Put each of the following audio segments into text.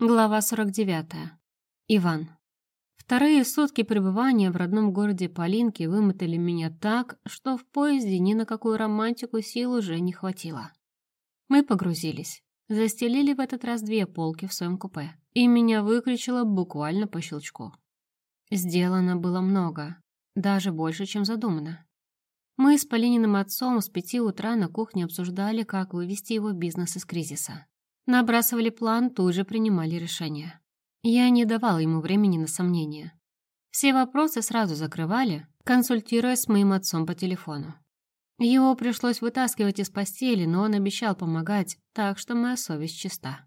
Глава 49. Иван. Вторые сутки пребывания в родном городе Полинки вымотали меня так, что в поезде ни на какую романтику сил уже не хватило. Мы погрузились, застелили в этот раз две полки в своем купе, и меня выключило буквально по щелчку. Сделано было много, даже больше, чем задумано. Мы с Полининым отцом с пяти утра на кухне обсуждали, как вывести его бизнес из кризиса. Набрасывали план, тут же принимали решение. Я не давала ему времени на сомнения. Все вопросы сразу закрывали, консультируясь с моим отцом по телефону. Его пришлось вытаскивать из постели, но он обещал помогать, так что моя совесть чиста.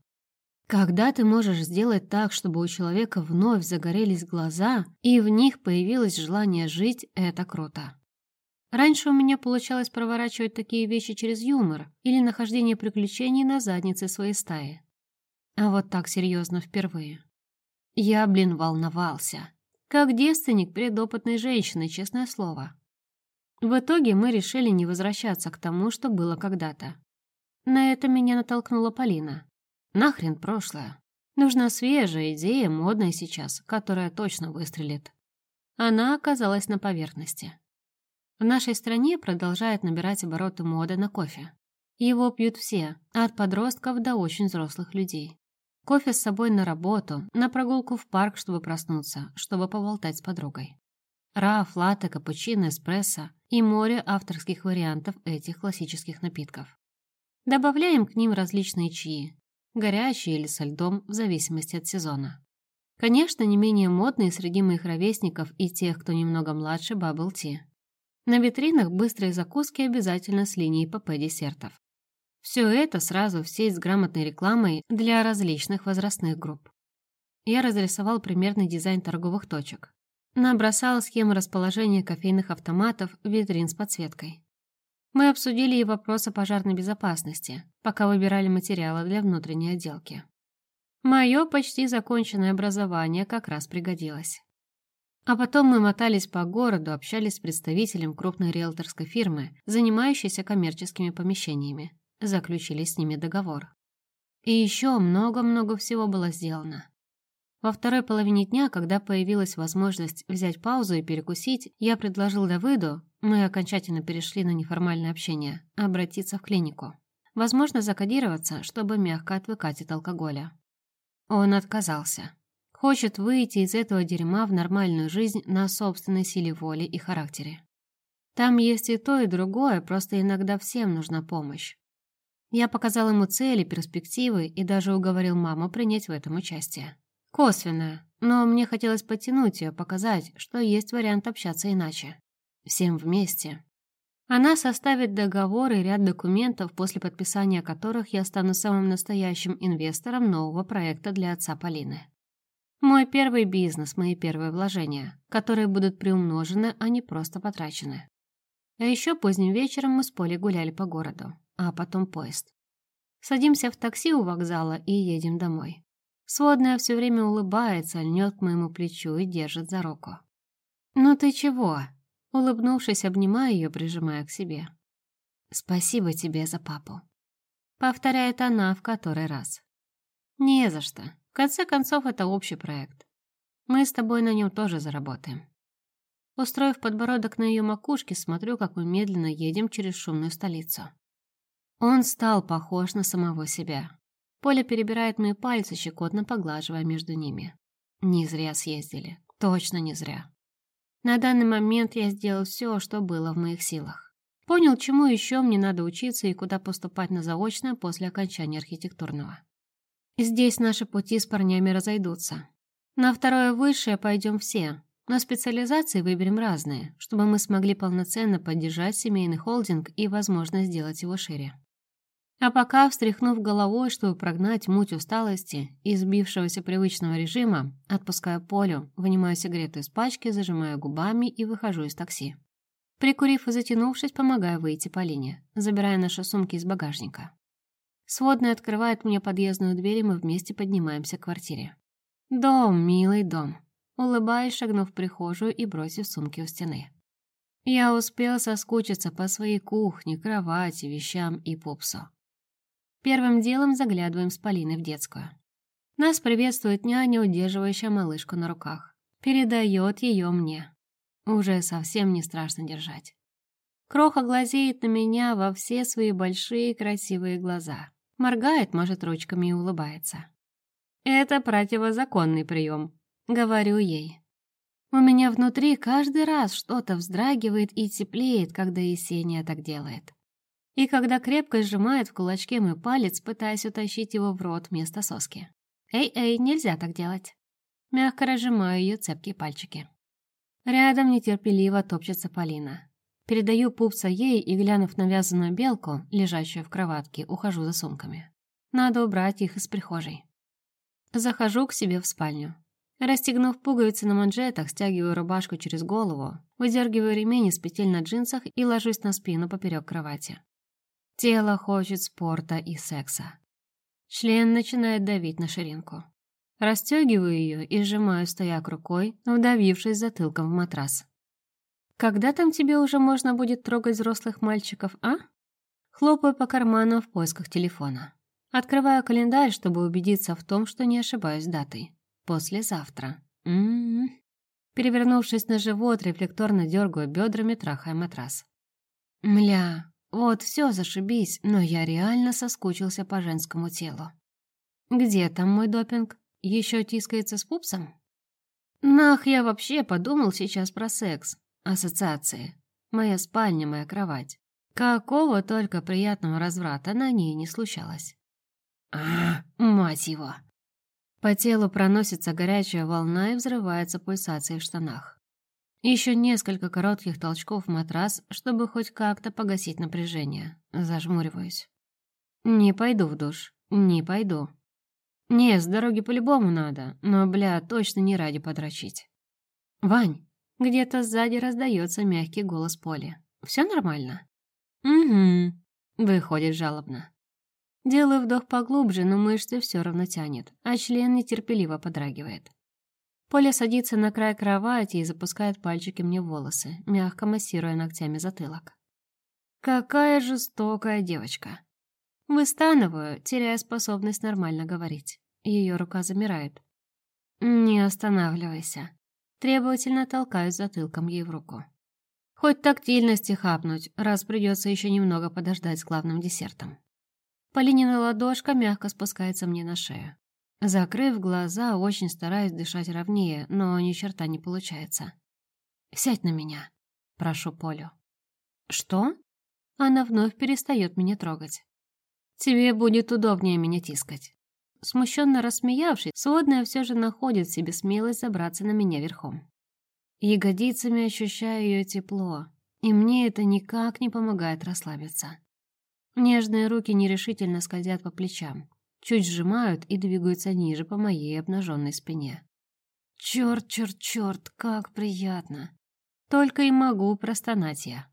Когда ты можешь сделать так, чтобы у человека вновь загорелись глаза, и в них появилось желание жить, это круто. Раньше у меня получалось проворачивать такие вещи через юмор или нахождение приключений на заднице своей стаи. А вот так серьезно впервые. Я, блин, волновался. Как девственник перед опытной женщиной, честное слово. В итоге мы решили не возвращаться к тому, что было когда-то. На это меня натолкнула Полина. Нахрен прошлое. Нужна свежая идея, модная сейчас, которая точно выстрелит. Она оказалась на поверхности. В нашей стране продолжает набирать обороты мода на кофе. Его пьют все, от подростков до очень взрослых людей. Кофе с собой на работу, на прогулку в парк, чтобы проснуться, чтобы поболтать с подругой. Раф, латте, капучино, эспрессо и море авторских вариантов этих классических напитков. Добавляем к ним различные чаи, горячие или со льдом, в зависимости от сезона. Конечно, не менее модные среди моих ровесников и тех, кто немного младше, бабл ти. На витринах быстрые закуски обязательно с линией ПП десертов. Все это сразу в сеть с грамотной рекламой для различных возрастных групп. Я разрисовал примерный дизайн торговых точек. Набросал схемы расположения кофейных автоматов, витрин с подсветкой. Мы обсудили и вопросы пожарной безопасности, пока выбирали материалы для внутренней отделки. Мое почти законченное образование как раз пригодилось. А потом мы мотались по городу, общались с представителем крупной риэлторской фирмы, занимающейся коммерческими помещениями. Заключили с ними договор. И еще много-много всего было сделано. Во второй половине дня, когда появилась возможность взять паузу и перекусить, я предложил Давыду, мы окончательно перешли на неформальное общение, обратиться в клинику. Возможно, закодироваться, чтобы мягко отвыкать от алкоголя. Он отказался. Хочет выйти из этого дерьма в нормальную жизнь на собственной силе воли и характере. Там есть и то, и другое, просто иногда всем нужна помощь. Я показал ему цели, перспективы и даже уговорил маму принять в этом участие. Косвенное, но мне хотелось подтянуть ее, показать, что есть вариант общаться иначе. Всем вместе. Она составит договор и ряд документов, после подписания которых я стану самым настоящим инвестором нового проекта для отца Полины. Мой первый бизнес, мои первые вложения, которые будут приумножены, а не просто потрачены. А еще поздним вечером мы с Полей гуляли по городу, а потом поезд. Садимся в такси у вокзала и едем домой. Сводная все время улыбается, льнет к моему плечу и держит за руку. «Ну ты чего?» Улыбнувшись, обнимаю ее, прижимая к себе. «Спасибо тебе за папу», — повторяет она в который раз. «Не за что конце концов, это общий проект. Мы с тобой на нем тоже заработаем. Устроив подбородок на ее макушке, смотрю, как мы медленно едем через шумную столицу. Он стал похож на самого себя. Поля перебирает мои пальцы, щекотно поглаживая между ними. Не зря съездили. Точно не зря. На данный момент я сделал все, что было в моих силах. Понял, чему еще мне надо учиться и куда поступать на заочное после окончания архитектурного. Здесь наши пути с парнями разойдутся. На второе высшее пойдем все, но специализации выберем разные, чтобы мы смогли полноценно поддержать семейный холдинг и, возможно, сделать его шире. А пока, встряхнув головой, чтобы прогнать муть усталости и сбившегося привычного режима, отпускаю Полю, вынимаю сигарету из пачки, зажимаю губами и выхожу из такси. Прикурив и затянувшись, помогаю выйти Полине, забирая наши сумки из багажника. Сводный открывает мне подъездную дверь, и мы вместе поднимаемся к квартире. «Дом, милый дом», улыбаясь, шагнув в прихожую и бросив сумки у стены. Я успел соскучиться по своей кухне, кровати, вещам и пупсу. Первым делом заглядываем с Полиной в детскую. Нас приветствует няня, удерживающая малышку на руках. Передает ее мне. Уже совсем не страшно держать. Кроха глазеет на меня во все свои большие красивые глаза. Моргает, может, ручками и улыбается. «Это противозаконный прием», — говорю ей. У меня внутри каждый раз что-то вздрагивает и теплеет, когда Есения так делает. И когда крепко сжимает в кулачке мой палец, пытаясь утащить его в рот вместо соски. «Эй-эй, нельзя так делать». Мягко разжимаю ее цепкие пальчики. Рядом нетерпеливо топчется Полина. Передаю пупса ей и, глянув на вязаную белку, лежащую в кроватке, ухожу за сумками. Надо убрать их из прихожей. Захожу к себе в спальню. Расстегнув пуговицы на манжетах, стягиваю рубашку через голову, выдергиваю ремень из петель на джинсах и ложусь на спину поперек кровати. Тело хочет спорта и секса. Член начинает давить на ширинку. Растегиваю ее и сжимаю стояк рукой, вдавившись затылком в матрас. «Когда там тебе уже можно будет трогать взрослых мальчиков, а?» Хлопаю по карманам в поисках телефона. Открываю календарь, чтобы убедиться в том, что не ошибаюсь датой. Послезавтра. М-м-м. Перевернувшись на живот, рефлекторно дергаю бедрами, трахая матрас. Мля, вот все зашибись, но я реально соскучился по женскому телу. Где там мой допинг? Еще тискается с пупсом? Нах, я вообще подумал сейчас про секс. Ассоциации. Моя спальня, моя кровать. Какого только приятного разврата на ней не случалось. А, мать его! По телу проносится горячая волна и взрывается пульсацией в штанах. Еще несколько коротких толчков в матрас, чтобы хоть как-то погасить напряжение. Зажмуриваюсь. Не пойду в душ. Не пойду. Не, с дороги по-любому надо, но, бля, точно не ради подрочить. «Вань!» Где-то сзади раздается мягкий голос Поли. «Все нормально?» «Угу», — выходит жалобно. Делаю вдох поглубже, но мышцы все равно тянет, а член нетерпеливо подрагивает. Поля садится на край кровати и запускает пальчики мне в волосы, мягко массируя ногтями затылок. Какая жестокая девочка. Выстанываю, теряя способность нормально говорить. Ее рука замирает. Не останавливайся. Требовательно толкаю затылком ей в руку. Хоть тактильности хапнуть, раз придется еще немного подождать с главным десертом. Полинина ладошка мягко спускается мне на шею. Закрыв глаза, очень стараюсь дышать ровнее, но ни черта не получается. «Сядь на меня», — прошу Полю. «Что?» Она вновь перестает меня трогать. «Тебе будет удобнее меня тискать». Смущенно рассмеявшись, сводная все же находит в себе смелость забраться на меня верхом. Ягодицами ощущаю ее тепло, и мне это никак не помогает расслабиться. Нежные руки нерешительно скользят по плечам, чуть сжимают и двигаются ниже по моей обнаженной спине. Черт, черт, черт, как приятно! Только и могу простонать я.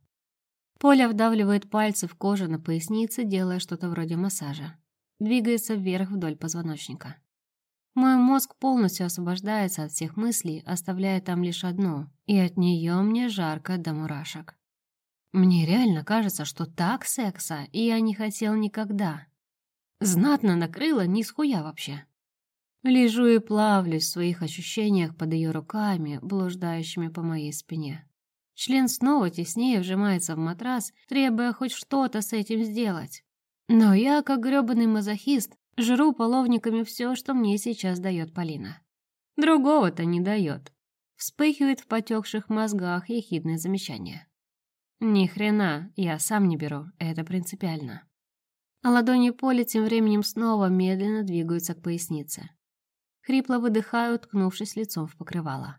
Поля вдавливает пальцы в кожу на пояснице, делая что-то вроде массажа. Двигается вверх вдоль позвоночника. Мой мозг полностью освобождается от всех мыслей, оставляя там лишь одну, и от нее мне жарко до мурашек. Мне реально кажется, что так секса я не хотел никогда. Знатно накрыло ни с хуя вообще. Лежу и плавлюсь в своих ощущениях под ее руками, блуждающими по моей спине. Член снова теснее вжимается в матрас, требуя хоть что-то с этим сделать. Но я, как грёбаный мазохист, жру половниками все, что мне сейчас дает Полина. Другого-то не дает. Вспыхивает в потекших мозгах ехидное замечание. Ни хрена, я сам не беру, это принципиально. А ладони Поли тем временем снова медленно двигаются к пояснице. Хрипло выдыхаю, ткнувшись лицом в покрывало.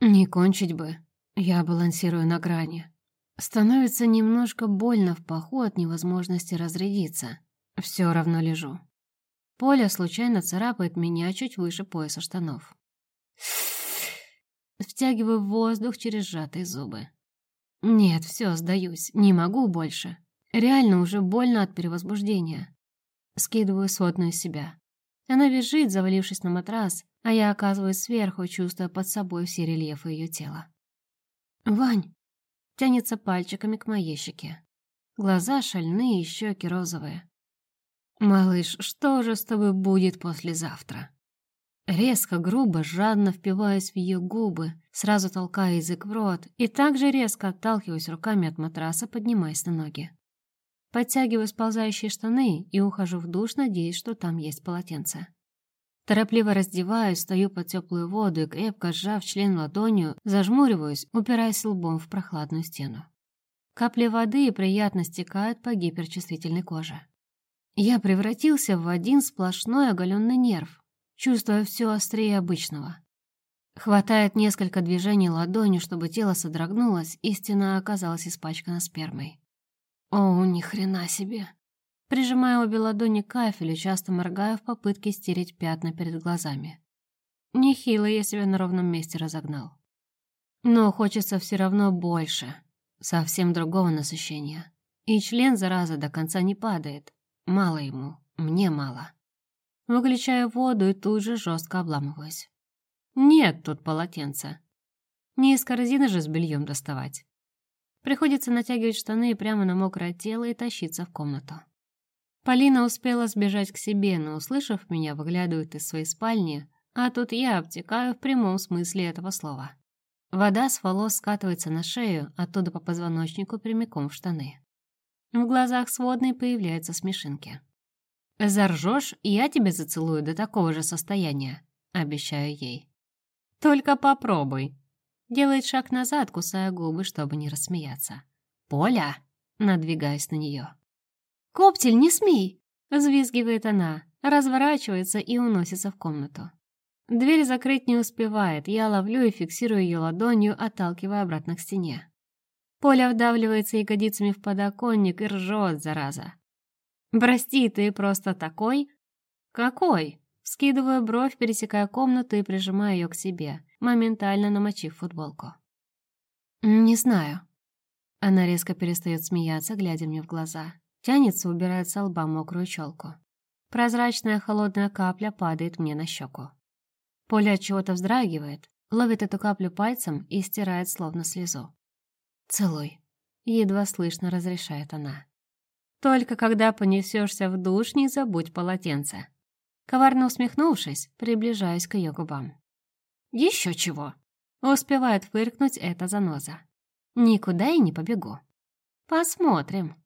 Не кончить бы. Я балансирую на грани. Становится немножко больно в паху от невозможности разрядиться. Все равно лежу. Поля случайно царапает меня чуть выше пояса штанов. Втягиваю воздух через сжатые зубы. Нет, все, сдаюсь, не могу больше. Реально уже больно от перевозбуждения. Скидываю сотную из себя. Она визжит, завалившись на матрас, а я оказываюсь сверху, чувствуя под собой все рельефы ее тела. «Вань!» Тянется пальчиками к моей щеке. Глаза шальные щеки розовые. «Малыш, что же с тобой будет послезавтра?» Резко, грубо, жадно впиваюсь в ее губы, сразу толкая язык в рот и также резко отталкиваюсь руками от матраса, поднимаясь на ноги. Подтягиваю сползающие штаны и ухожу в душ, надеясь, что там есть полотенце. Торопливо раздеваюсь, стою под теплую воду и, крепко сжав член ладонью, зажмуриваюсь, упираясь лбом в прохладную стену. Капли воды приятно стекают по гиперчувствительной коже. Я превратился в один сплошной оголенный нерв, чувствуя все острее обычного. Хватает несколько движений ладонью, чтобы тело содрогнулось, и стена оказалась испачкана спермой. О, ни хрена себе! Прижимая обе ладони к кафелю, часто моргая в попытке стереть пятна перед глазами. Нехило я себя на ровном месте разогнал. Но хочется все равно больше, совсем другого насыщения. И член, зараза, до конца не падает. Мало ему, мне мало. Выключаю воду и тут же жестко обламываюсь. Нет тут полотенца. Не из корзины же с бельем доставать. Приходится натягивать штаны прямо на мокрое тело и тащиться в комнату. Полина успела сбежать к себе, но, услышав меня, выглядывает из своей спальни, а тут я обтекаю в прямом смысле этого слова. Вода с волос скатывается на шею, оттуда по позвоночнику прямиком в штаны. В глазах сводной появляются смешинки. «Заржешь, я тебя зацелую до такого же состояния», — обещаю ей. «Только попробуй». Делает шаг назад, кусая губы, чтобы не рассмеяться. «Поля!» — надвигаясь на нее. «Коптель, не смей!» — взвизгивает она, разворачивается и уносится в комнату. Дверь закрыть не успевает, я ловлю и фиксирую ее ладонью, отталкивая обратно к стене. Поля вдавливается ягодицами в подоконник и ржет, зараза. «Прости, ты просто такой?» «Какой?» Скидываю бровь, пересекая комнату и прижимаю ее к себе, моментально намочив футболку. «Не знаю». Она резко перестает смеяться, глядя мне в глаза. Тянется, убирает с лба мокрую челку. Прозрачная холодная капля падает мне на щеку. Поля от чего-то вздрагивает, ловит эту каплю пальцем и стирает словно слезу. «Целуй», — едва слышно разрешает она. Только когда понесешься в душ, не забудь полотенце. Коварно усмехнувшись, приближаюсь к ее губам. Еще чего. Успевает фыркнуть эта заноза. Никуда и не побегу. Посмотрим.